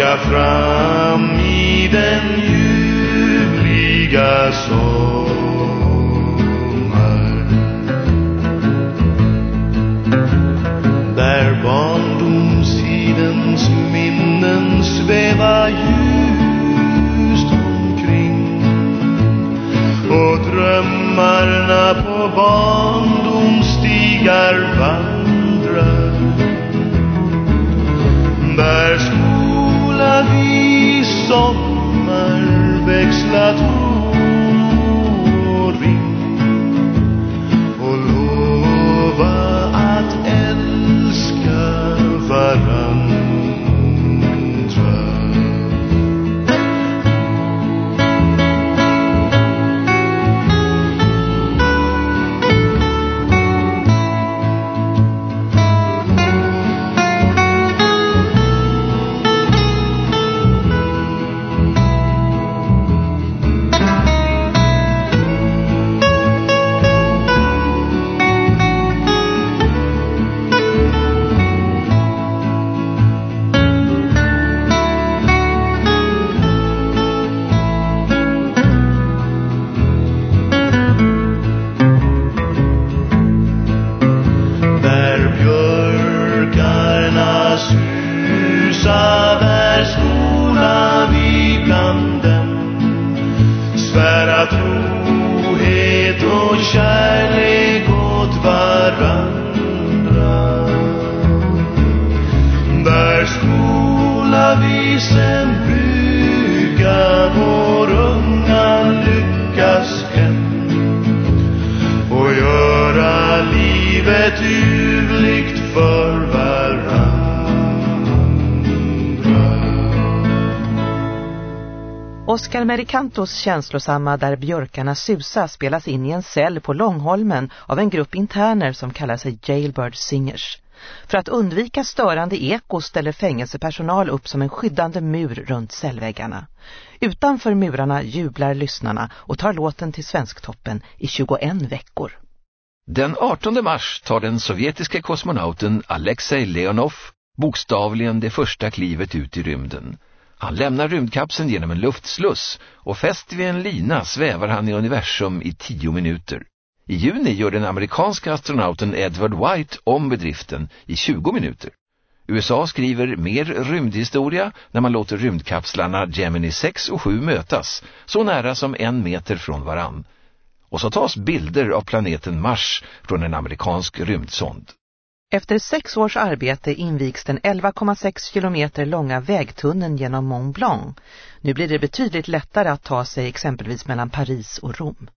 jaga fram i den ljuvliga sommar. Där barndomstidens minnen sväva ljust omkring. Och drömmarna på barn trohet och kärlek åt varandra Där skola vi sen bygga vår unga lyckas hem och göra livet ljuvligt för varandra. Oscar Mericantos känslosamma Där björkarna susa spelas in i en cell på Långholmen av en grupp interner som kallar sig Jailbird Singers. För att undvika störande eko ställer fängelsepersonal upp som en skyddande mur runt cellväggarna. Utanför murarna jublar lyssnarna och tar låten till Svensktoppen i 21 veckor. Den 18 mars tar den sovjetiska kosmonauten Alexej Leonov bokstavligen det första klivet ut i rymden. Han lämnar rymdkapseln genom en luftsluss och fäst vid en lina svävar han i universum i tio minuter. I juni gör den amerikanska astronauten Edward White om bedriften i 20 minuter. USA skriver mer rymdhistoria när man låter rymdkapslarna Gemini 6 och 7 mötas, så nära som en meter från varann. Och så tas bilder av planeten Mars från en amerikansk rymdsond. Efter sex års arbete invigs den 11,6 kilometer långa vägtunneln genom Mont Blanc. Nu blir det betydligt lättare att ta sig exempelvis mellan Paris och Rom.